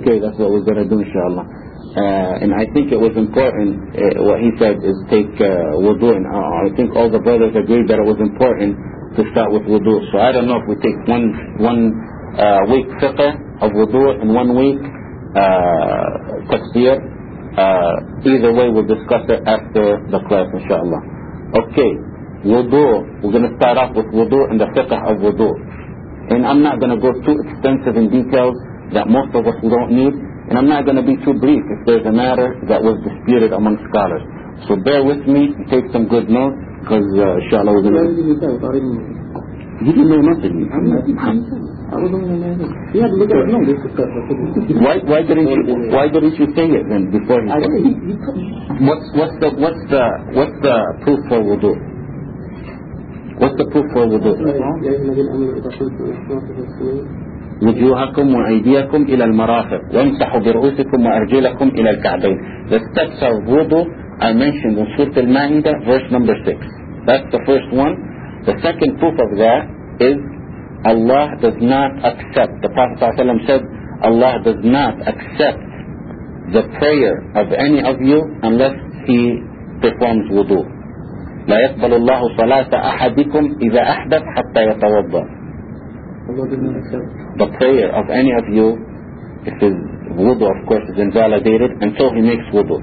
Okay, that's what we're going to do inshallah. Uh, and I think it was important, uh, what he said is take uh, wudu and uh, I think all the brothers agreed that it was important to start with wudu. So I don't know if we take one, one uh, week fiqh of wudu and one week uh. Uh, either way we'll discuss it after the class inshallah. Okay, wudu. We're going to start off with wudu and the fiqh of wudu. And I'm not going to go too extensive in details that most of us don't need. And I'm not going to be too brief if there's a matter that was disputed among scholars. So bear with me and take some good notes because uh, inshallah we're going to... You didn't know nothing. Why, why didn't you why didn't you say it then before he said it? What's what's the what's the what's the proof for wudu? What's the proof for wudu? وجوهكم وأيديكم إلى المرافق وامسحوا برؤوسكم وأرجلكم إلى الكعبين. The steps of wudu are mentioned in Surah Al-Ma'idah, verse number 6. That's the first one. The second proof of that is Allah does not accept, the Prophet ﷺ said, Allah does not accept the prayer of any of you unless he performs wudu. لا يقبل الله صلاة أحدكم إذا أحدث حتى يتوضأ. The prayer of any of you, if his wudu of course is invalidated until he makes wudu.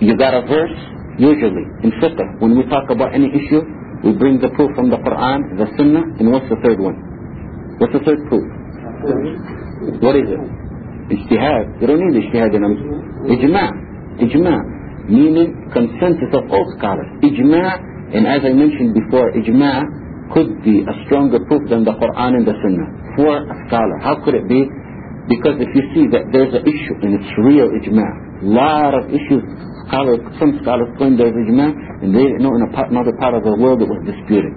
You got a verse, usually, in fiqh, when we talk about any issue, we bring the proof from the Quran, the Sunnah, and what's the third one? What's the third proof? What is it? Ijtihad. You don't need ijtihad in Ijma'. Ijma'. Meaning consensus of all scholars. Ijma', and as I mentioned before, ijma' could be a stronger proof than the Quran and the Sunnah for a scholar. How could it be? Because if you see that there's an issue and it's real ijma', lot of issues, scholars, some scholars claim there's ijma' and they know in part, another part of the world it was disputed.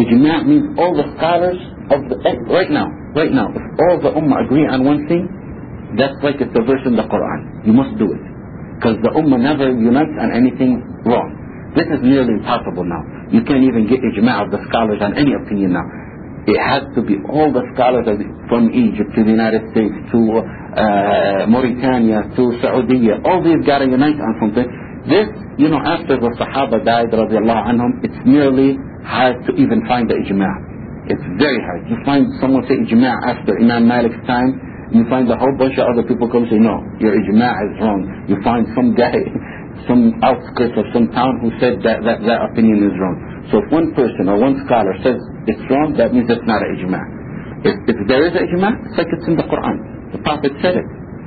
Ijma' means all the scholars of the, eh, right now, right now, if all the ummah agree on one thing, that's like it's a verse in the Quran. You must do it. Because the ummah never unites on anything wrong. This is nearly impossible now. You can't even get ijma' of the scholars on any opinion now. It has to be all the scholars from Egypt to the United States to uh, Mauritania to Saudi. All these got to unite on something. This, you know, after the Sahaba died, radiallahu it's nearly hard to even find the ijma'. It's very hard. You find someone say ijma' after Imam Malik's time, you find a whole bunch of other people come say, no, your ijma' is wrong. You find some guy, some outskirts of some town who said that, that that opinion is wrong. So if one person or one scholar says it's wrong, that means it's not an ijma'. If, if there is an ijma', it's like it's in the Quran. The Prophet said it.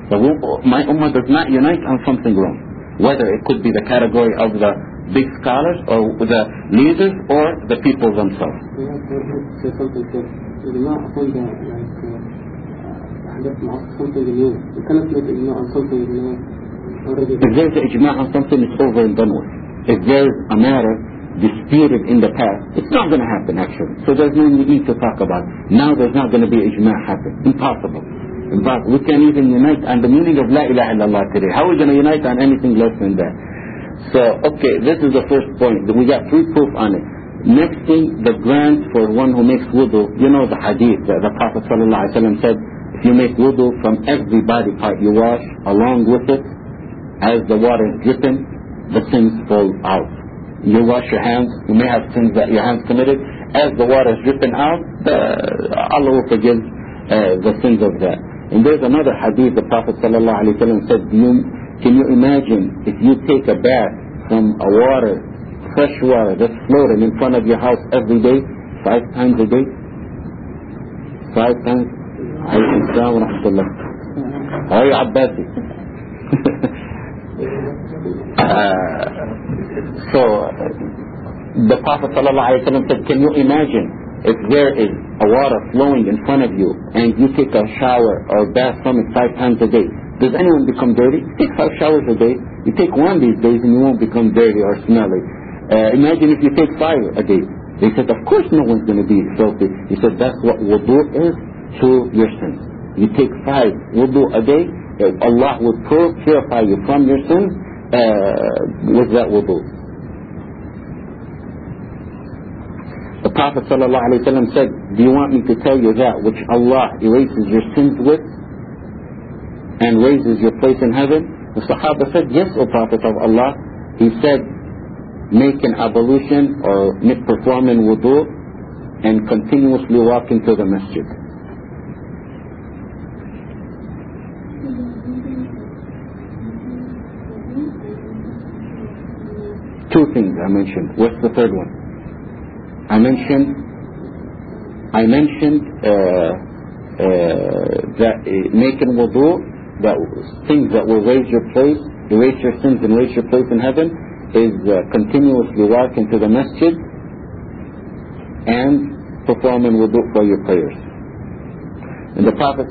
The, my ummah does not unite on something wrong. Whether it could be the category of the big scholars or the leaders or the people themselves. If there's an ijma' on something, it's over and done with. If there's a matter disputed in the past, it's not going to happen actually. So there's no need to talk about it. Now there's not going to be ijma' happen. Impossible. Impossible. We can't even unite on the meaning of La ilaha illallah today. How are we going to unite on anything less than that? So, okay, this is the first point. We got three proof on it. Next thing, the grant for one who makes wudu. You know the hadith that the Prophet ﷺ said, you make wudu from every body part you wash, along with it, as the water is dripping, the sins fall out. You wash your hands, you may have sins that your hands committed. As the water is dripping out, the, Allah will forgive uh, the sins of that. And there's another hadith the Prophet ﷺ said, you, can you imagine if you take a bath from a water, fresh water that's floating in front of your house every day, five times a day? Five times? Are you, Abbasi? uh, so, the Prophet ﷺ said, can you imagine if there is a water flowing in front of you and you take a shower or bath from it five times a day, does anyone become dirty? Take five showers a day. You take one these days and you won't become dirty or smelly. Uh, imagine if you take five a day. They said, of course no one's going to be filthy. He said, that's what wudu is to your sins. You take five wudu a day, Allah will purify you from your sins uh, with that wudu. The Prophet ﷺ said, Do you want me to tell you that which Allah erases your sins with and raises your place in heaven? The Sahaba said, Yes, O Prophet of Allah. He said, Make an ablution or perform an wudu and continuously walk into the masjid. Two things I mentioned. What's the third one? I mentioned I mentioned uh, uh, that uh, making wudu, that things that will raise your place, erase your sins and raise your place in heaven, is uh, continuously walk into the masjid and performing wudu for your prayers. And the Prophet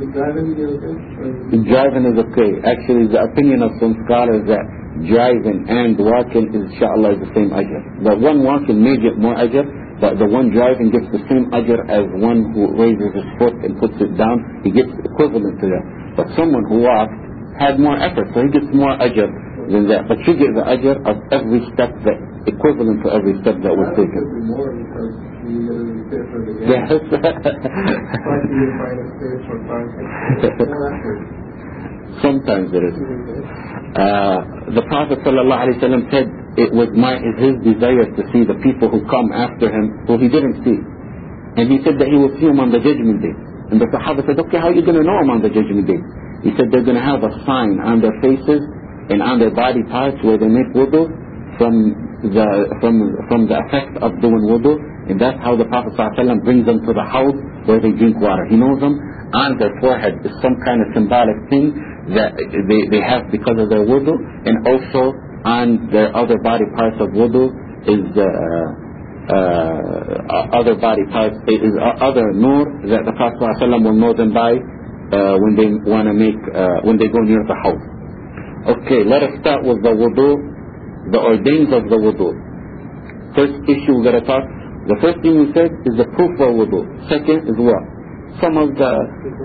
Driving is okay? driving is okay. Actually, the opinion of some scholars that driving and walking is inshallah is the same ajr. The one walking may get more ajr, but the one driving gets the same ajr as one who raises his foot and puts it down. He gets equivalent to that. But someone who walked had more effort, so he gets more ajr than that. But you get the ajr of every step that equivalent to every step that was taken. could be more because you gotta be fit for the game. Yes. Sometimes it is. Uh, the Prophet ﷺ said it was my is his desire to see the people who come after him who he didn't see. And he said that he will see them on the judgment day. And the Sahaba said, okay, how are you going to know them on the judgment day? He said they're going to have a sign on their faces and on their body parts where they make wudu from the, from, from the effect of doing wudu. And that's how the Prophet ﷺ brings them to the house where they drink water. He knows them on their forehead is some kind of symbolic thing that they, they have because of their wudu, and also on their other body parts of wudu is uh, uh, other body parts is uh, other nur that the Prophet ﷺ will know them by uh, when they want to make uh, when they go near the house. Okay, let us start with the wudu, the ordains of the wudu. First issue we're going to talk. The first thing we said is the proof of wudu. Second is what? some of the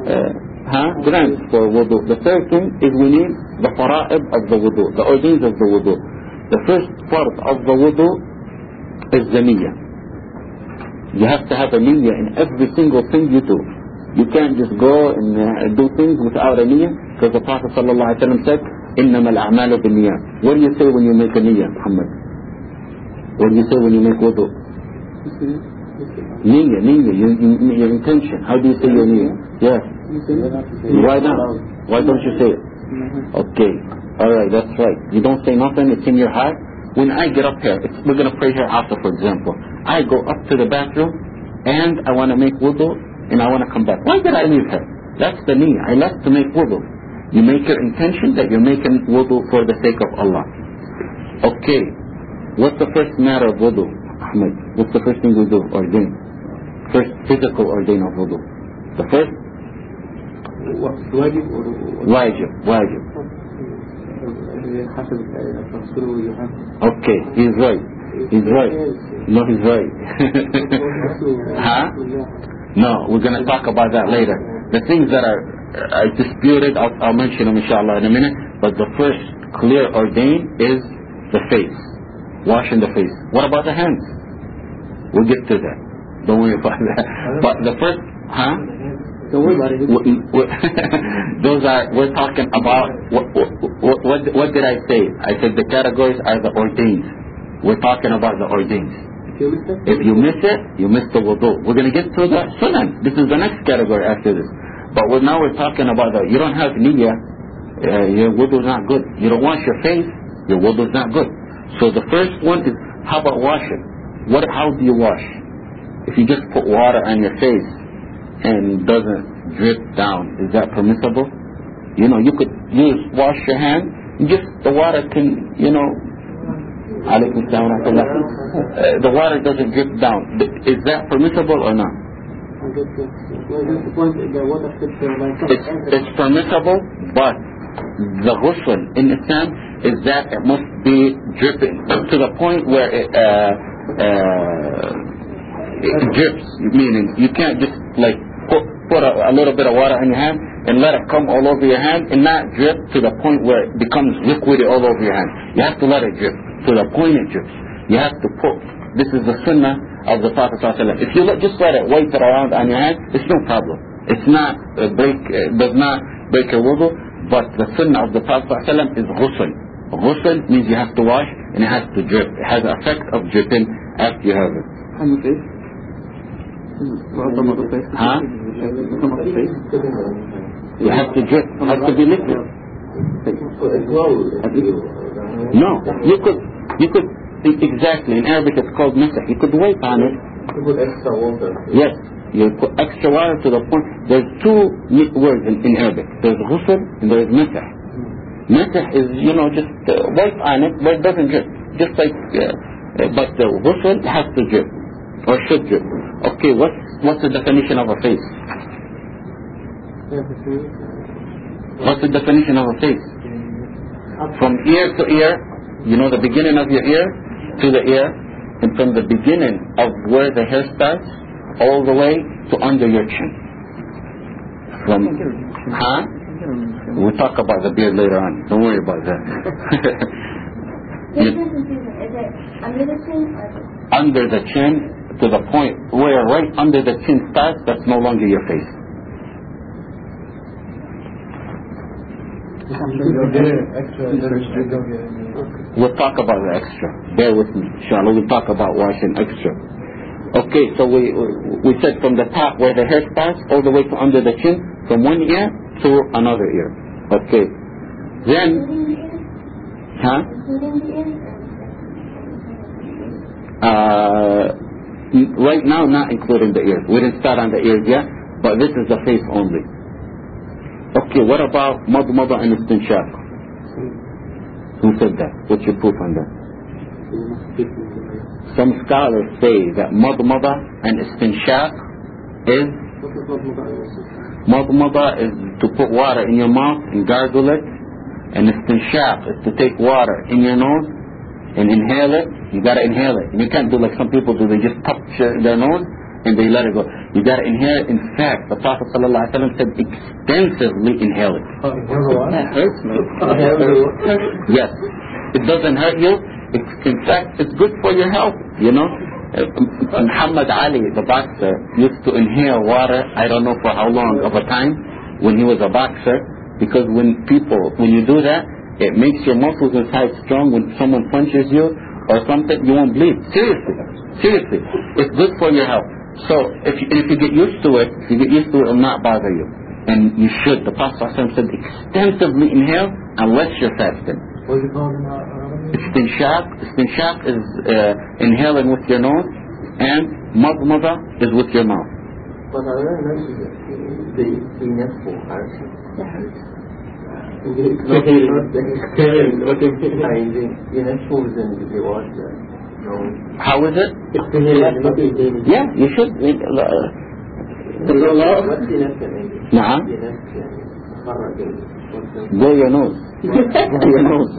uh, huh, grants for wudu. The third thing is we need the fara'id of the wudu, the origins of the wudu. The first part of the wudu is the niyyah. You have to have a niyyah in every single thing you do. You can't just go and uh, do things without a niyyah because the Prophet ﷺ said, إِنَّمَا الْأَعْمَالُ بِالنِّيَّةِ What do you say when you make a niyyah, Muhammad? What do you say when you make wudu? Mm-hmm. Niyyah, niyyah, your, your intention. How do you say your niyyah? Yes. Why not? Why don't you say it? Okay. Alright, that's right. You don't say nothing, it's in your heart. When I get up here, it's, we're going to pray here after, for example. I go up to the bathroom and I want to make wudu and I want to come back. Why did I leave here? That's the niyyah. I left to make wudu. You make your intention that you're making wudu for the sake of Allah. Okay. What's the first matter of wudu, Ahmed? What's the first thing we do? Ordain. First physical ordain of wudu. The first واجب wajib, wajib. حسب تفسير وجهات Okay, he's right. He's right. No, he's right. huh? No, we're going to talk about that later. The things that are, are disputed, I'll, I'll mention them inshallah in a minute. But the first clear ordain is the face. Washing the face. What about the hands? We'll get to that. Don't worry about that. But the first, huh? Don't worry about it. Those are, we're talking about, what, what, what, what did I say? I said the categories are the ordains. We're talking about the ordains. If you miss it, you miss the wudu. We're going to get to the sunan. This is the next category after this. But we're, now we're talking about the, you don't have niyyah, uh, your wudu is not good. You don't wash your face, your wudu is not good. So the first one is, how about washing? What, how do you wash? If you just put water on your face and doesn't drip down, is that permissible? You know, you could use, wash your hand, just the water can, you know. Uh, the water doesn't drip down. Is that permissible or not? It's, it's permissible, but the ghusl in Islam is that it must be dripping to the point where it, uh, uh, it drips, meaning you can't just like put, put a, a little bit of water in your hand and let it come all over your hand and not drip to the point where it becomes liquidy all over your hand. You have to let it drip to the point it drips. You have to put, this is the sunnah of the Prophet ﷺ. If you let, just let it wipe it around on your hand, it's no problem. It's not break, uh, does not break your wudu, but the sunnah of the Prophet ﷺ is ghusl. Ghusl means you have to wash and it has to drip. It has the effect of dripping after you have it. Huh? You have to drip. It has to be liquid. No, you could, you could, exactly, in Arabic it's called masah. You could wait on it. Put extra water. Yes, you put extra water to the point. There's two words in, in Arabic. There's ghusl and there's masah. Masah is, you know, just uh, wipe on it, but it doesn't drip. Just like, uh, uh, but the ghusl has to drip, or should drip. Okay, what's, what's the definition of a face? What's the definition of a face? From ear to ear, you know the beginning of your ear to the ear, and from the beginning of where the hair starts all the way to under your chin. From, huh? Hmm. We'll talk about the beard later on. Don't worry about that. You- is Is it under the chin under the chin to the point where right under the chin starts, that's no longer your face. We'll talk about the extra. Bear with me. Inshallah, we'll talk about washing extra. Okay, so we we said from the top where the hair starts all the way to under the chin, from one ear to another ear. Okay. Then, huh? Uh, right now, not including the ears. We didn't start on the ears yet, but this is the face only. Okay, what about madmada and istinshaq? Who said that? What's your proof on that? Some scholars say that madmada and istinshaq is madmada is to put water in your mouth and gargle it, and istinshaq is to take water in your nose and inhale it. You gotta inhale it. You can't do like some people do. They just touch their nose and they let it go. You gotta inhale it. In fact, the Prophet ﷺ said extensively inhale it. That hurts me. Yes. It doesn't hurt you. In fact, it's good for your health, you know. Uh, Muhammad Ali, the boxer, used to inhale water, I don't know for how long of a time, when he was a boxer, because when people, when you do that, it makes your muscles inside strong. When someone punches you or something, you won't bleed. Seriously. Seriously. It's good for your health. So if you, if you get used to it, you get used to it, it will not bother you. And you should. The Prophet said extensively inhale unless you're fasting. What is it called in? Istinshaq, istinshaq is uh, inhaling with your nose, and madmada is with your mouth. But I don't know the the nestle hurts. The nestle is in the water. No. How is it? Yeah, you should. Uh, What's the nestle in English? نعم. The nestle. خرج ال- blow your nose. blow your nose.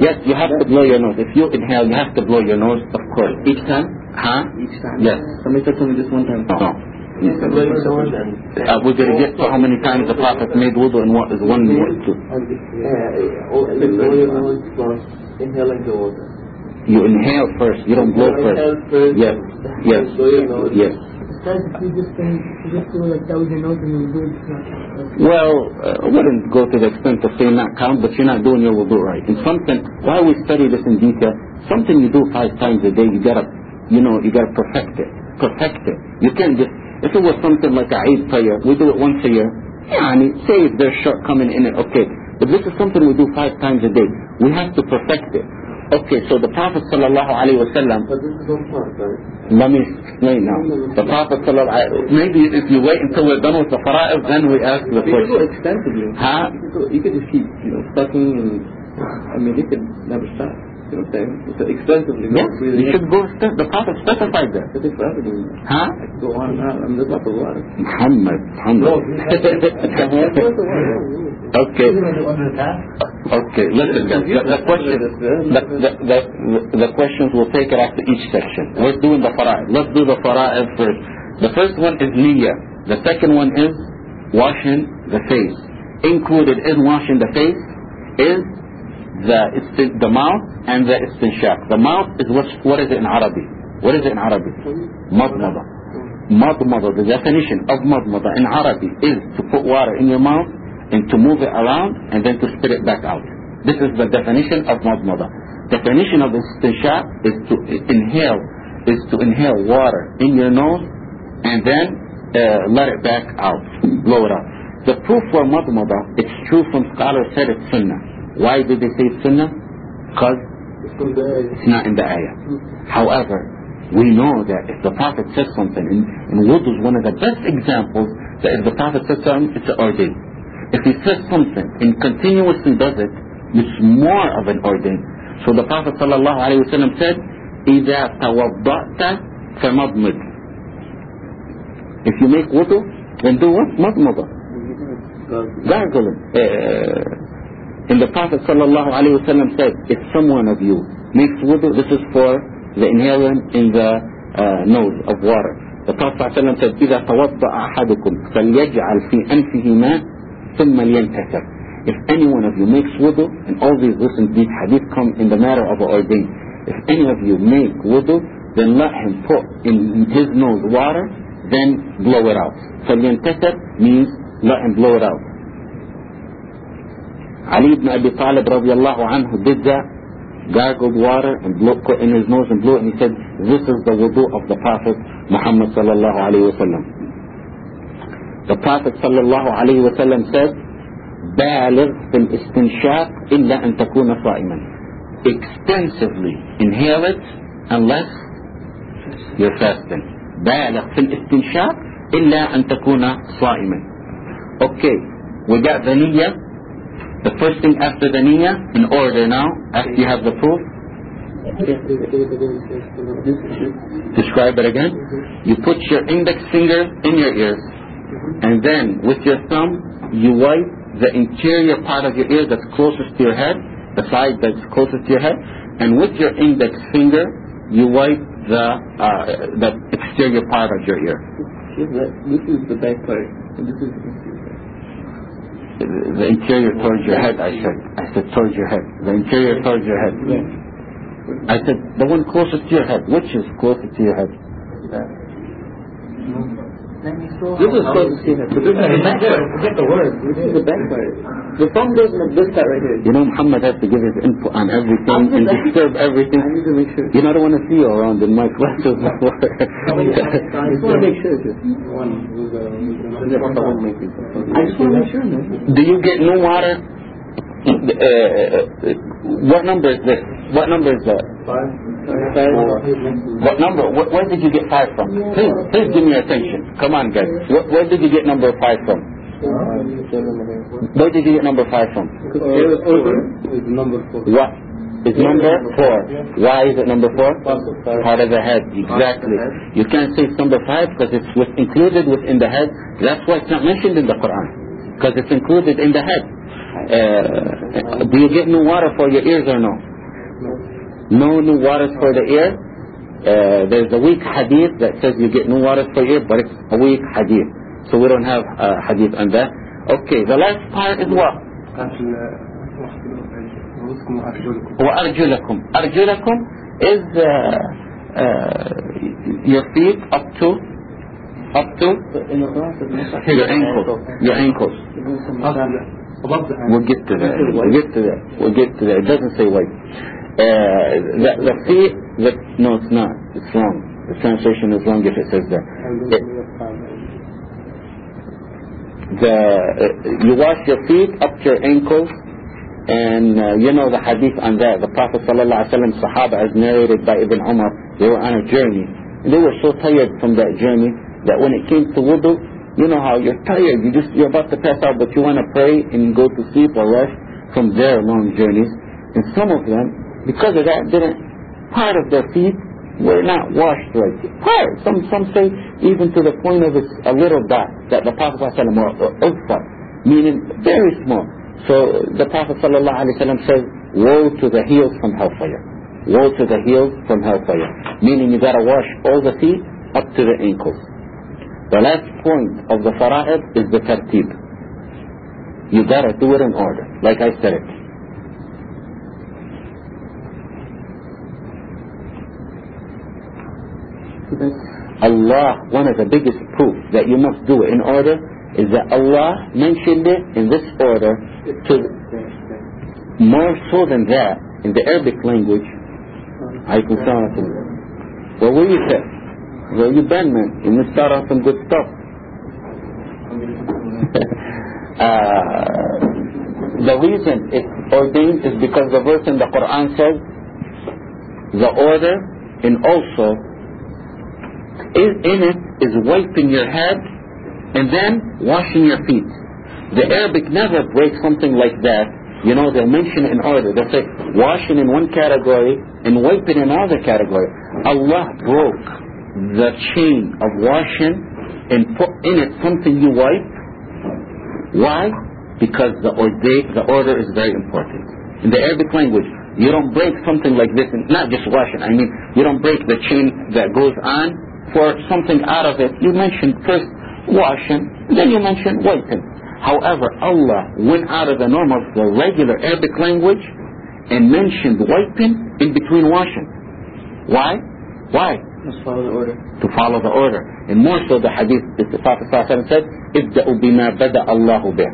Yes, you have to blow your nose. If you inhale, you have to blow your nose, of course. Each time? Huh? Each time? Yes. Somebody said to me just one time. No. You can blow your nose and- Uh, we're going to get to how many times the Prophet made wudu and what is one, what is two. Yeah, yeah, you blow your nose plus inhaling the water. You inhale first, you don't blow first. first, Yes, yes, blow your nose. yes. Well, uh, I wouldn't go to the extent of saying not count, but you're not doing your wudu right. And something, why we study this in detail, something you do five times a day, you gotta, you know, you gotta perfect it. Perfect it. You can't just, if it was something like a Eid prayer, we do it once a year, yani, say if there's shortcoming in it, okay. But this is something we do five times a day. We have to perfect it. Okay, so the Prophet sallallahu alaihi wasallam But this is not part, right? let me explain now. The Prophet sallallahu maybe if you wait until we're done with the fara'id, then we ask the You could go extensively. Huh? You could, go, you could just keep, you know, sucking and, I mean, you could never stop. You know what I'm saying? It's extensively. Yes, breathing you should go, st- the Prophet specified that. It takes forever. Huh? I go on and on. I'm just not the water. Muhammad, Muhammad. okay, okay, listen guys, the, the question, the, the, the, the questions we'll take it after each section. We're doing the fara'id. Let's do the fara'id first. The first one is niyyah. The second one is washing the face. Included in washing the face is the the mouth and the istinshaq. The mouth is what what is it in Arabic? What is it in Arabic? Madmada. Madmada, the definition of madmada in Arabic is to put water in your mouth and to move it around and then to spit it back out. This is the definition of madmada. Definition of istinshaq is to inhale, is to inhale water in your nose and then uh, let it back out, blow it out. The proof for madmada, it's true from scholars said it's sunnah. Why did they say it's sunnah? Because it's not in the ayah. However, we know that if the Prophet says something, and, and wudu is one of the best examples that if the Prophet says something, it's ordained. If he says something and continuously does it, it's more of an ordained. So the Prophet sallallahu alaihi wasallam said, إِذَا تَوَضَّأْتَ فَمَضْمِدْ If you make wudu, then do what? Madmada. Gargling. Uh, and the Prophet sallallahu alaihi wasallam said, if someone of you makes wudu, this is for the inhalant in the uh, nose of water. The Prophet sallallahu alaihi wasallam said, إذا توضأ أحدكم فليجعل في أنفه ماء ثم لينتثر. If any one of you makes wudu, and all these listen, these hadith come in the matter of ordained. If any of you make wudu, then let him put in his nose water, then blow it out. فلينتثر means let him blow it out. Ali ibn Abi Talib radiallahu anhu did that, gargled water and blew, in his nose and blew it, and he said, this is the wudu of the Prophet Muhammad sallallahu alayhi wa sallam. The Prophet sallallahu alayhi wa sallam said, بالغ في الاستنشاق إلا أن تكون صائما. Extensively inhale it unless you're fasting. بالغ في الاستنشاق إلا أن تكون صائما. Okay, we got the niyyah. The first thing after the niyyah, in order now, after you have the proof, describe it again. You put your index finger in your ears, and then with your thumb, you wipe the interior part of your ear that's closest to your head, the side that's closest to your head, and with your index finger, you wipe the uh, the exterior part of your ear. This is the back part, this is the interior. Towards your head, I said. I said towards your head. The interior towards your head. I said the one closest to your head. Which is closest to your head? This is close to see her, but this is the. Forget the word. This is the back part. The thumb goes in this part right here. You know, Muhammad has to give his input on everything I'm and just- disturb everything. I need to make sure. You know, I don't want to see you around in my classes before. I just want to make sure. Just. One who's a, who's a I just want to make sure, man. Do you get no water? Uh, what number is this? What number is that? five. What number? Wh- where did you get five from? Please, please give me attention. Come on, guys. Wh- where did you get number five from? Where did you get number five from? Number four. What is number four? Why is it number four? Part of the head, exactly. You can't say it's number five because it's included within the head. That's why it's not mentioned in the Quran because it's included in the head. Uh, do you get new water for your ears or no? No new waters for the ear. Uh, there's a weak hadith that says you get new waters for your ear, but it's a weak hadith. So we don't have a hadith on that. Okay, the last part is what? وأرجلكم أرجلكم is uh, uh, your feet up to up to In the process, your ankles your ankles we'll get to that we'll get to that we'll get to that it doesn't say white uh, the, the feet the, no it's not it's wrong the translation is wrong if it says that it, the you wash your feet up to your ankles and uh, you know the hadith on that. The prophet wasallam sahaba as narrated by ibn umar they were on a journey. They were so tired from that journey that when it came to wudu you know how you're tired. You just you're about to pass out but you want to pray and go to sleep or rest from their long journeys. And some of them because of that didn't part of their feet were not washed right part some some say even to the point of it's a little dot that the prophet ulfa meaning very small so the Prophet ﷺ says, woe to the heels from hellfire. Woe to the heels from hellfire. Meaning you gotta wash all the feet up to the ankles. The last point of the fara'id is the tartib. You gotta do it in order, like I said it. Allah, one of the biggest proof that you must do it in order is that Allah mentioned it in this order to more so than that in the Arabic language. I can Alaykum salam. Well, where you missed out on some good stuff. uh, the reason it's ordained is because the verse in the Quran says the order and also in, in it is wiping your head and then washing your feet. The Arabic never breaks something like that. You know, they'll mention in order. They'll say washing in one category and wiping in another category. Allah broke the chain of washing and put in it something you wipe. Why? Because the, orda- the order is very important. In the Arabic language, you don't break something like this, not just washing, I mean, you don't break the chain that goes on for something out of it. You mentioned first washing, then you mentioned wiping. However, Allah went out of the norm of the regular Arabic language and mentioned wiping in between washing. Why? Why? let's follow the order. To follow the order. And more so the hadith, the Prophet ﷺ said, ابدأوا بما بدأ الله به.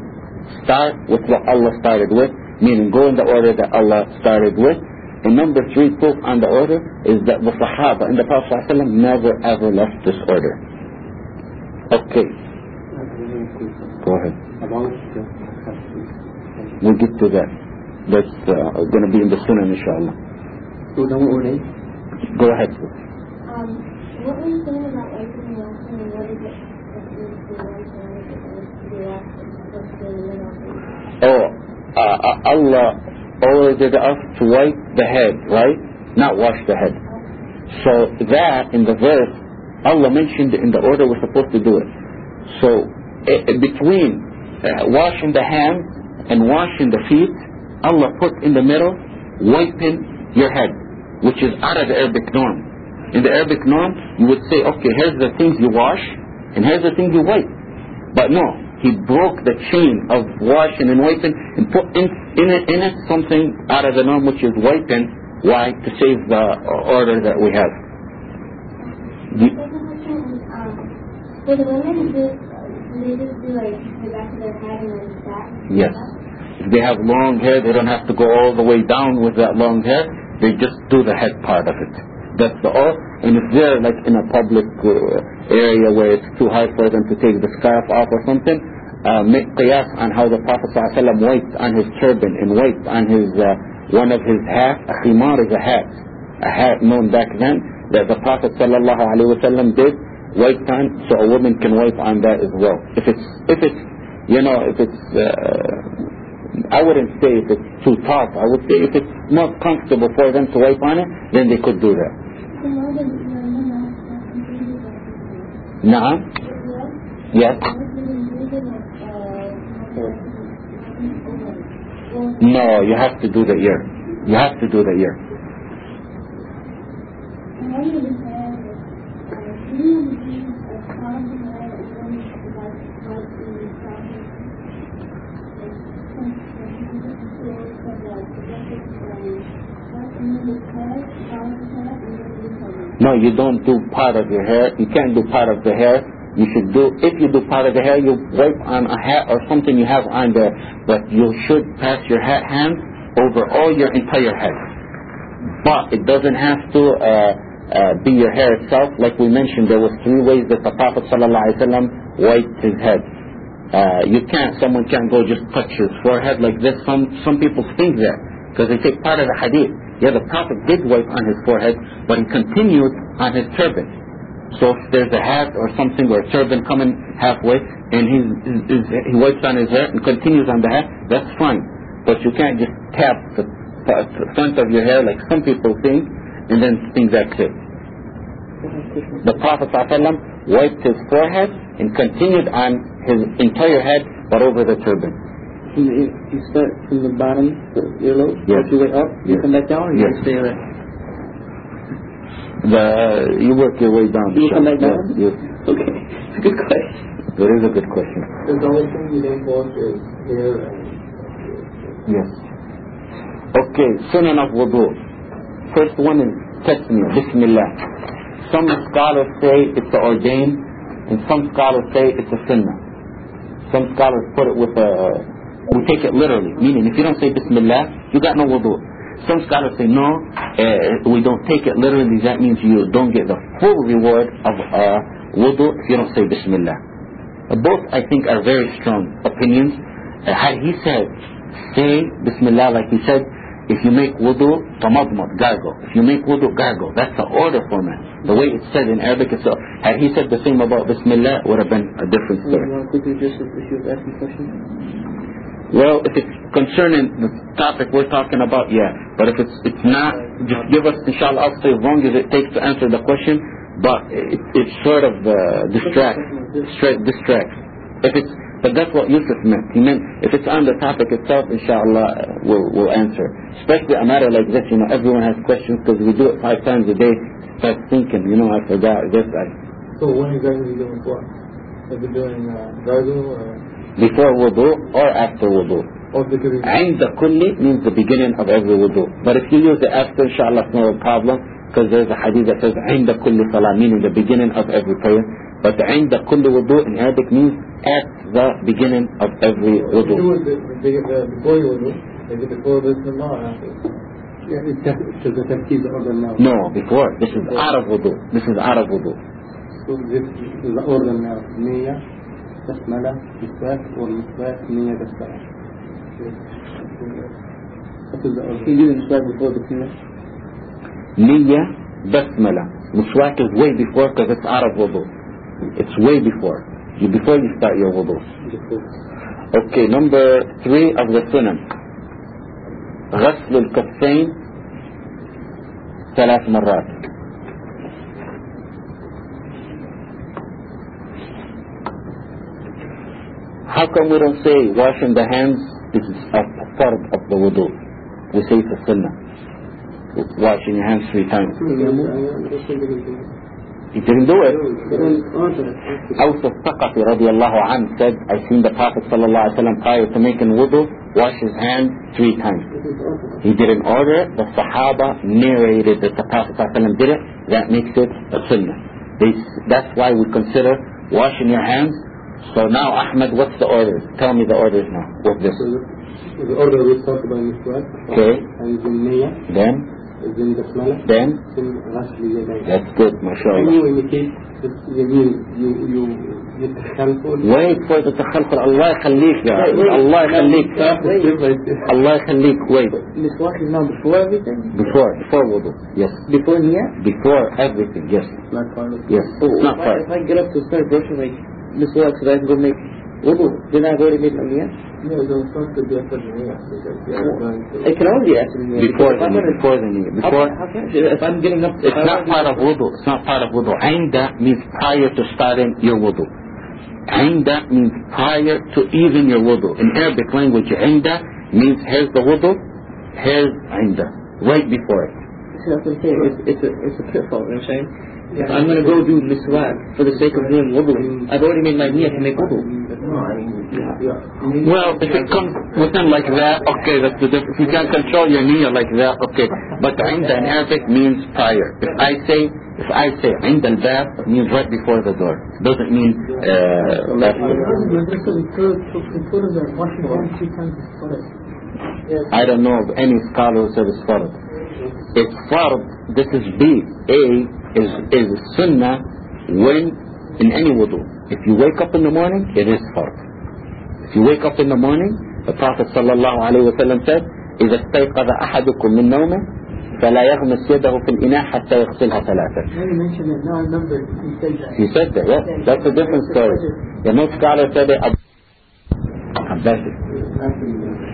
Start with what Allah started with, meaning go in the order that Allah started with. And number three proof on the order is that the Sahaba and the Prophet ﷺ never ever left this order. Okay, go ahead. We'll get to that. That's uh, going to be in the Sunnah, inshallah. So now we're. Go ahead. Um, what were you saying about wiping and washing and what is it that you do once and what is it that needs to be washed and what's the middle? Oh, uh, uh, Allah ordered us to wipe the head, right? Not wash the head. So that in the verse, Allah mentioned in the order we're supposed to do it. So i- between uh, washing the hands and washing the feet, Allah put in the middle wiping your head, which is out of the Arabic norm. In the Arabic norm, you would say, okay, here's the things you wash and here's the things you wipe. But no, he broke the chain of washing and wiping and put in, in, it, in it something out of the norm, which is wiping. Why? To save the order that we have. The- Second question is, um, for the women, do, do they just do like the back of their head and then back? Yes. If they have long hair, they don't have to go all the way down with that long hair. They just do the head part of it. That's the all. And if they're like in a public uh, area where it's too hard for them to take the scarf off or something, uh, make qiyas on how the Prophet ﷺ wiped on his turban and wiped on his uh, one of his hats. A khimar is a hat, a hat known back then that the Prophet ﷺ did wipe on, so a woman can wipe on that as well. If it's if it's you know if it's uh, I wouldn't say if it's too tough. I would say if it's more comfortable for them to wipe on it, then they could do that. Uh, Yes? No, you have to do the ear. You have to do the ear. No, you don't do part of your hair. You can't do part of the hair. You should do, if you do part of the hair, you wipe on a hat or something you have on there. But you should pass your hat hand over all your entire head. But it doesn't have to uh, uh, be your hair itself. Like we mentioned, there was three ways that the Prophet ﷺ wiped his head. Uh, you can't, someone can't go just touch his forehead like this. Some, some people think that because they take part of the hadith. Yeah, the Prophet did wipe on his forehead, but he continued on his turban. So if there's a hat or something or a turban coming halfway and he's, he wipes on his hair and continues on the hat, that's fine. But you can't just tap the the front of your hair like some people think and then think that's it. The Prophet ﷺ wiped his forehead and continued on his entire head but over the turban. From the, you start from the bottom, the earlobe, Yes. work your way up, you Yes. come back down, or you Yes. stay there? The, you work your way down. You come back down? Yes, Okay, it's a good question. That is a good question. The only thing you don't wash is hair and Yes. Okay, sunan of wudu. First one is tasmiyah, bismillah. some scholars say it's ordained, and some scholars say it's a sunnah. Some scholars put it with a, we take it literally, meaning if you don't say Bismillah, you got no wudu. Some scholars say no, uh, we don't take it literally, that means you don't get the full reward of uh, wudu if you don't say Bismillah. Both, I think, are very strong opinions. Uh, had he said, say Bismillah like he said, if you make wudu, tamadmad, gargle. If you make wudu, gargle. That's the order format. The way it's said in Arabic, itself. had he said the same about Bismillah, would have been a different You story. quickly just if asking questions? Well, if it's concerning the topic we're talking about, yeah. But if it's it's not, just give us, inshallah, I'll say as long as it takes to answer the question, but it, it sort of uh, distracts, distracts. If it's, but that's what Yusuf meant. He meant if it's on the topic itself, inshallah, uh, we'll, we'll answer. Especially a matter like this, you know, everyone has questions because we do it five times a day. Start thinking, you know, I forgot this. I, So when exactly are you doing what? Are you doing uh, or before wudu or after wudu. or because you عند كل means the beginning of every wudu. But if you use it after, inshallah, it's no problem because there's a hadith that says عند كل صلاة, meaning the beginning of every prayer. But عند كل wudu in Arabic means at the beginning of every you wudu. do it the, the, the, before you will do, is it before Bismillah or after? Yeah, it's just to the tartib order now. No, before. This is out of wudu. This is out of wudu. So this is the order now. استثمل الإثبات والإثبات مية السبع نية بسملة مسواك is way before because it's out of wudu it's way before you, before you start your wudu okay number three of the sunnah غسل الكفين ثلاث مرات How come we don't say washing the hands is a part of the wudu? We say it's a sunnah. Washing your hands three times. He didn't do it. Aus al-Thaqafi radiallahu anhu said, I seen the Prophet sallallahu alaihi wasallam prior to making wudu, wash his hands three times. He didn't order it. The Sahaba narrated that the Prophet sallallahu alaihi wasallam did it. That makes it a sunnah. They, that's why we consider washing your hands. So now, Ahmed, what's the order? Tell me the orders now. What's this? So the, the order we start by miswak, Okay. and then niyya, Then, then basmala, then, then غسل اليدين. that's good, Can mashallah. you indicate that you mean you you you تخلفوا Wait for the takhalqul. Allah يخليك يا Allah يخليك. Allah يخليك. Wait. Miswak is now before everything? Before, before wudu. Yes. Before niyyah? Before everything. Yes. not part of Yes. So It's if not I, part. if I get up to start brushing like miswak so that I can go make wudu, then I've already made my niyyah? No, the first to be after the niyyah, because you are going to... It can already ask me niyyah. Before because if the I'm gonna- before the knee. Before. I, if I'm getting up, It's not part of wudu. It's not part of wudu. Ainda means prior to starting your wudu. Ainda means prior to even your wudu. In Arabic language, ainda means here's the wudu, here's ainda, right before it. See, that's what I'm. It's, it's, a, it's a pitfall, you know what I'm saying? I'm going to go do miswak for the sake of doing wudu, I've already made my niyyah to make wudu. Well, if it comes within like that, okay, that's the difference. If you can't control your niyyah like that, okay. But ainda in Arabic means prior. If I say, if I say al-bab, means right before the door. Doesn't mean, uh. I don't know of any scholar who said it's fard. It's fard, this is B. A is, is sunnah when, in any wudu. If you wake up in the morning, it is fard. If you wake up in the morning, the Prophet sallallahu alayhi wa sallam said, إذا استيقظ أحدكم من نومه فلا يغمس يده في الإناء حتى يغسلها ثلاثة. Now you mentioned it, now I remember you said that. He said that, yeah. That's a different story. The no scholar said it. Abbas.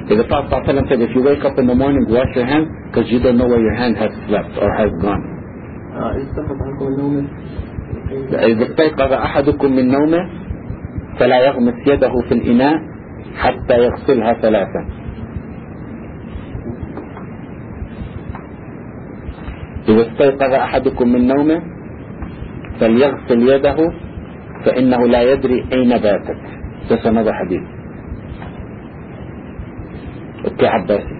The Prophet ﷺ said, if you wake up in the morning, wash your hands because you don't know where your hand has slept or has gone. إذا استيقظ أحدكم من نومه فلا يغمس يده في الإناء حتى يغسلها ثلاثا. إذا استيقظ أحدكم من نومه فليغسل يده فإنه لا يدري أين باتت. Another hadith. Okay, عباسي.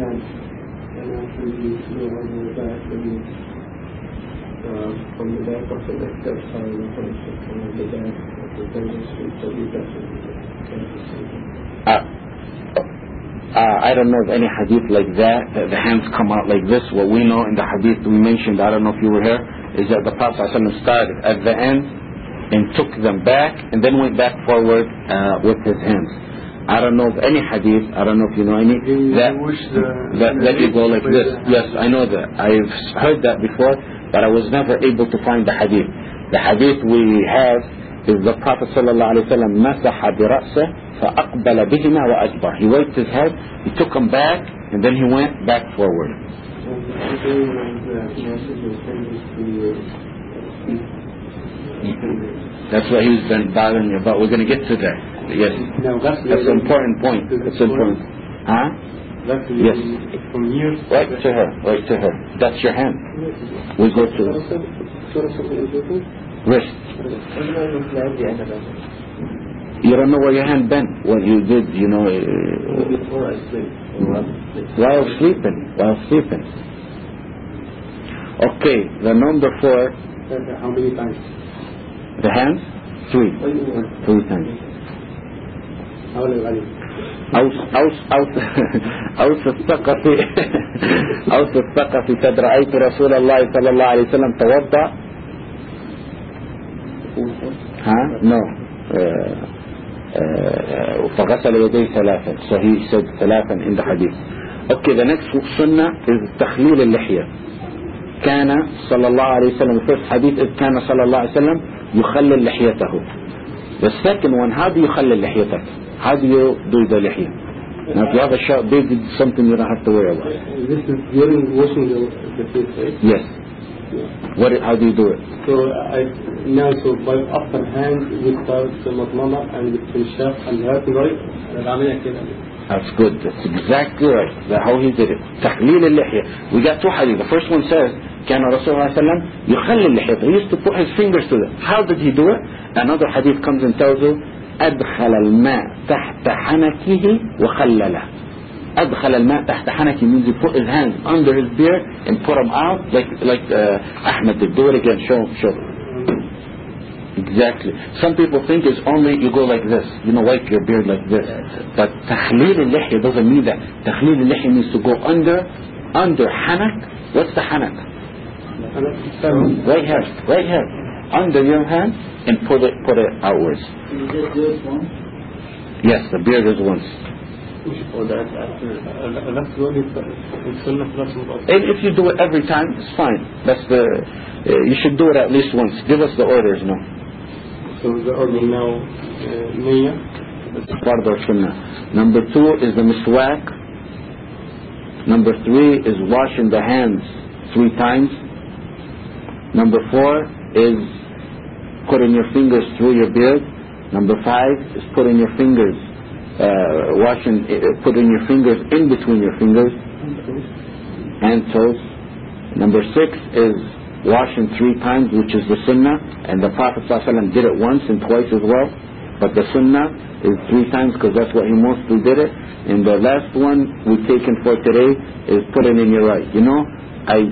And you you uh, from the back the you the back of the to the Uh, uh, I don't know of any hadith like that, that the hands come out like this. What we know in the hadith we mentioned, I don't know if you were here, is that the Prophet ﷺ started at the end and took them back and then went back forward uh, with his hands. I don't know of any hadith, I don't know if you know any, that, that, that you go like this. Yes, I know that. I've heard that before, but I was never able to find the hadith. The hadith we have is the Prophet ﷺ مسح برأسه فأقبل بهما وأجبر. He waved his head, he took them back, and then he went back forward. That's what he's been bothering you about. We're going to get to that. Yes. Now that's That's an important point. That's important. Huh? That's Yes. from here. Right to her. Right to her. That's your hand. We go to wrist. You don't know where your hand bent. What you did, you know, Before I sleep. while sleeping. While sleeping. Okay, the number four, How many times? the hands, three. Three times. أوس أوس أوس أوس الثقفي أوس الثقفي قد رأيت رسول الله صلى الله عليه وسلم توضأ. ها؟ uh, فغسل يديه ثلاثا. said ثلاثا hadith okay the next sunnah is تخليل اللحية. كان صلى الله عليه وسلم first hadith is كان صلى الله عليه وسلم يخلل لحيته. The second one how do لحيتك؟ How do you do the lihya? Now, if you have a sharp beard, it's something you don't have to worry about. This is during washing the, face. Yes. Yeah. What? How do you do it? So I now so by upper hand we start the madmada and the pinshaf and the left right. That's good. That's exactly right. That's how he did it. تخليل اللحية. We got two hadith. The first one says, كان رسول الله صلى الله عليه وسلم He used to put his fingers to them. How did he do it? Another hadith comes and tells you, أدخل الماء تحت حنكه وخلله. أدخل الماء تحت حنكه means he put his hands under his beard and put them out like like uh, Ahmed did. Do it again. Show show. Exactly. Some people think it's only you go like this, you know, wipe your beard like this. But تخليل اللحية doesn't mean that. تخليل اللحية means to go under, under حنك. What's the حنك? أنا فاهم Right here, right here. Under your hand and put it, put it outwards. Yes, the beard is once. Yes, the beard is once. And if you do it every time, it's fine. That's the. Uh, you should do it at least once. Give us the orders now. So the order now. Part of sunnah. Number two is the miswak. Number three is washing the hands three times. Number four is putting your fingers through your beard. Number five is putting your fingers, uh, washing, uh, putting your fingers in between your fingers and toes. Number six is washing three times, which is the sunnah, and the Prophet ﷺ did it once and twice as well. But the sunnah is three times because that's what he mostly did it. And the last one we've taken for today is putting in your right. You know, I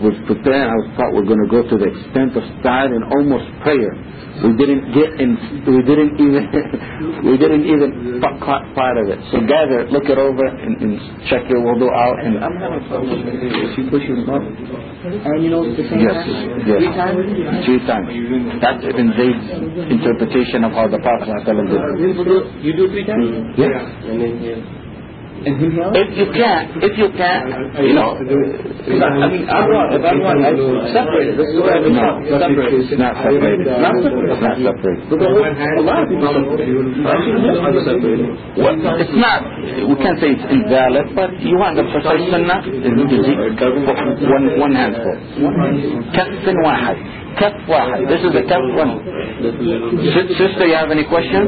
was preparing, I thought we're going to go to the extent of starting almost prayer. We didn't get in, we didn't even, we didn't even pa- pa- part of it. So gather, look it over and, and check your wudu out and I'm having trouble if you push your butt. And you know, the same Yes, time, yes. three times. Three times. That's Ibn Zayd's interpretation of how the Prophet ﷺ did. it. You do three times? Yes. And him here? If you can't, if you can't, you know, Because I I mean, I'm one, if I'm one, I separate it. This is the way I've been no, taught. Separate it. it's not separated. Not separated. It's not separated. But the whole, a lot of people separate it. I've seen him separate it. Well, it's not, we can't say it's invalid, but you want the precise sunnah is is one, one handful. كف واحد. كف واحد. This is a كف one. Si- Sister, you have any questions?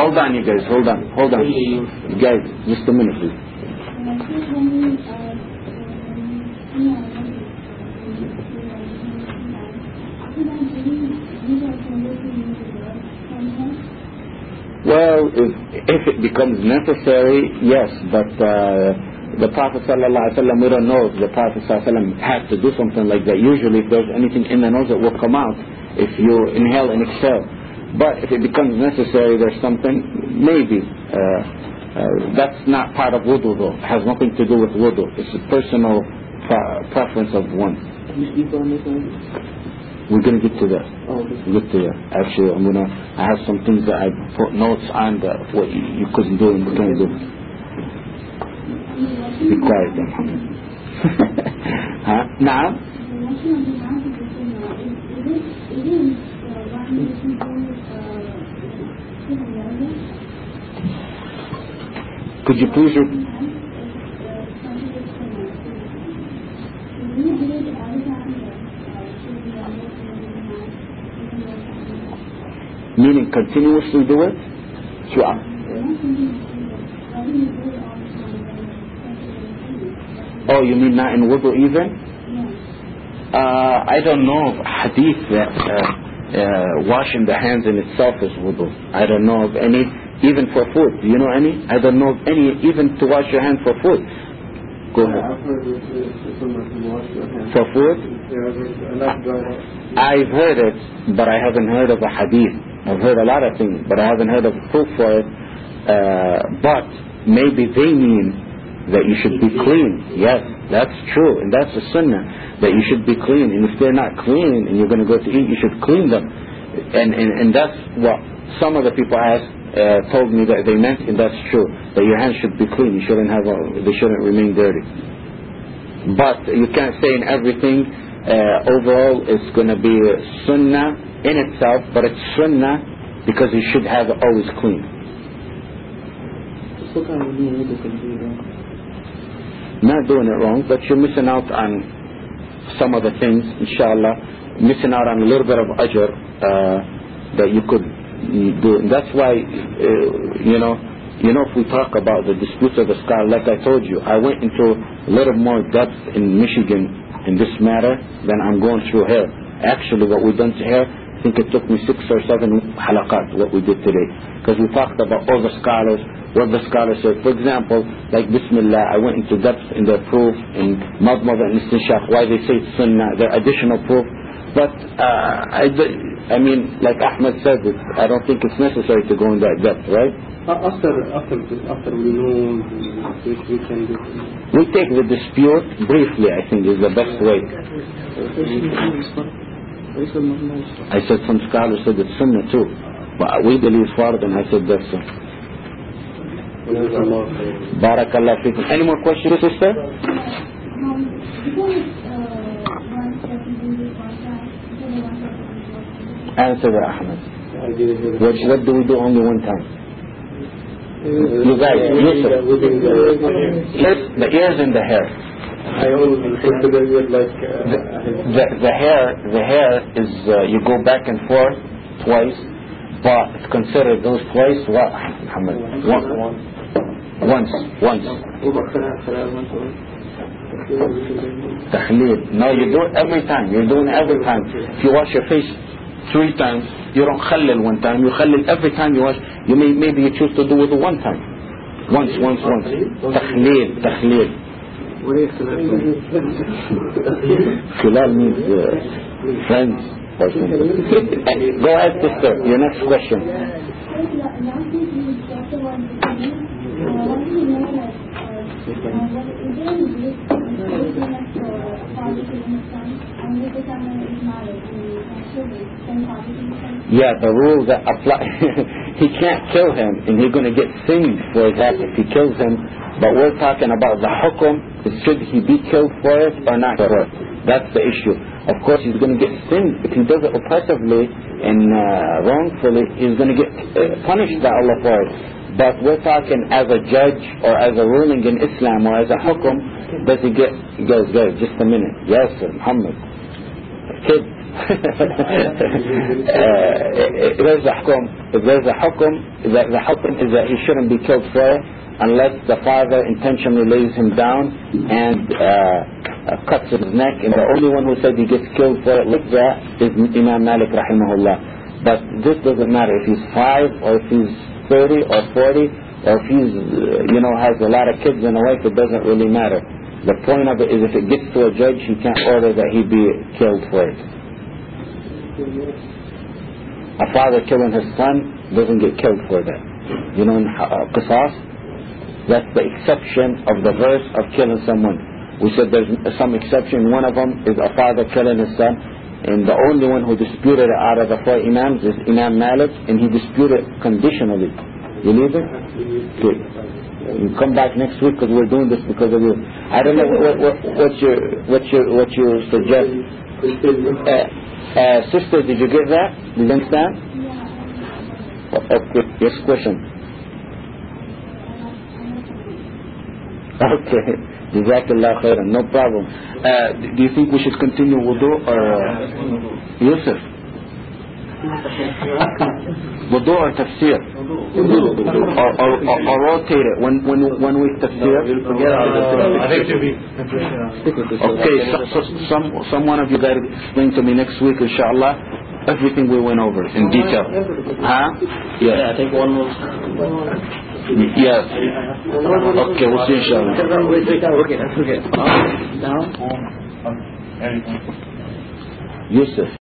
Hold on, you guys. Hold on. Hold on. You guys, just a minute, please. Well, if, if it becomes necessary, yes, but uh, the Prophet sallallahu alaihi wasallam, we don't know if the Prophet sallallahu alaihi wasallam had to do something like that. Usually, if there's anything in the nose, it will come out if you inhale and exhale. But if it becomes necessary, there's something, maybe. Uh, uh, that's not part of wudu though. It has nothing to do with wudu. It's a personal pre- preference of one. You speak on this one? We're gonna get to that. Oh, We'll get to that. Actually, I'm gonna. I have some things that I put notes on that what you, you couldn't do and you can do. Be quiet, then, huh? Could you please repeat? Meaning continuously do it? Throughout. Oh, you mean not in wudu even? Uh, I don't know of hadith that uh, uh, washing the hands in itself is wudu. I don't know of any, even for food. Do you know any? I don't know of any, even to wash your hands for food. Go ahead. I've heard it's it's sunnah to wash your hands. For food? Yeah, I've heard, and that's dried up. I've heard it, but I haven't heard of a hadith. I've heard a lot of things, but I haven't heard of proof for it. Uh, but maybe they mean that you should be clean. Yes, that's true, and that's a sunnah that you should be clean. And if they're not clean and you're going to go to eat, you should clean them. And and, and that's what some of the people asked. Uh, told me that they meant, and that's true. That your hands should be clean. You shouldn't have, a, they shouldn't remain dirty. But you can't say in everything uh, overall it's going to be sunnah in itself, but it's sunnah because you should have it always clean. What kind of wudu wudu can do wrong? Not doing it wrong, but you're missing out on some of the things, inshallah, missing out on a little bit of ajr uh, that you could do. And that's why, uh, you know, you know, if we talk about the disputes of the scholar, like I told you, I went into a little more depth in Michigan in this matter than I'm going through here. Actually, what we've done here, I think it took me six or seven halaqat, what we did today. Because we talked about all the scholars, what the scholars said. For example, like Bismillah, I went into depth in their proof, in Madmada and Istinshaq, why they say it's sunnah, their additional proof. But, uh, I, I mean, like Ahmed said, it, I don't think it's necessary to go in that depth, right? Uh, After, after, after we know we, we can do. We take the dispute briefly, I think, is the best way. I said some scholars said it's sunnah too. But we believe fard and I said that's so. Barakallah fikum. Any more questions, sister? Answer that, Ahmed. I didn't hear What, what do we do only one time? You guys, listen. Within the, Ears, the ears and the hair. I always consider it like uh, The, the hair, the hair is, uh, you go back and forth twice, but it's considered those twice, what, Muhammad? One, once, once. Takhleel. No, you do it every time. You're doing it every time. If you wash your face three times, you don't khallil one time. You khallil every time you wash. You may, maybe you choose to do it one time. Once, once, once. Takhleel, takhleel. Khilal means uh, friends or something. Go ahead, sister. Your next question. Yeah, the rule that apply. he can't kill him, and he's going to get singed for that if he kills him. But we're talking about the hukum. Should he be killed for it or not for it? That's the issue. Of course, he's going to get singed if he does it oppressively and uh, wrongfully. He's going to get uh, punished by Allah for it. But we're talking as a judge or as a ruling in Islam or as a hukum. Does he get? Guys, guys, just a minute. Yes, sir, Muhammad. Kid. uh, if there's a hukum, if there's a hukum, the, the hukum is that he shouldn't be killed for it unless the father intentionally lays him down and uh, uh, cuts his neck. And the only one who said he gets killed for it like that is Imam Malik rahimahullah. But this doesn't matter if he's five or if he's 30 or 40 or if he's, uh, you know, has a lot of kids and a wife, it doesn't really matter. The point of it is if it gets to a judge, he can't order that he be killed for it. A father killing his son doesn't get killed for that. You know, in uh, Qisas, that's the exception of the verse of killing someone. We said there's some exception. One of them is a father killing his son. And the only one who disputed it out of the four Imams is Imam Malik, and he disputed conditionally. You leave it? Good. You come back next week because we're doing this because of you. I don't know what, what, what you what you what you suggest. Uh, uh, sister, did you get that? Did you understand? Okay. Yes, question. Okay. Jazakallah khairan. No problem. Uh, do you think we should continue wudu or uh, Yusuf? wudu or tafsir? Or, or, or, or rotate it when when when we tafsir? Okay, so, so some some one of you guys explain to me next week, inshallah, everything we went over in detail. Huh? Yeah. I think one was. Yes. Okay, we'll see inshallah. Okay, that's okay. Now. Yusuf.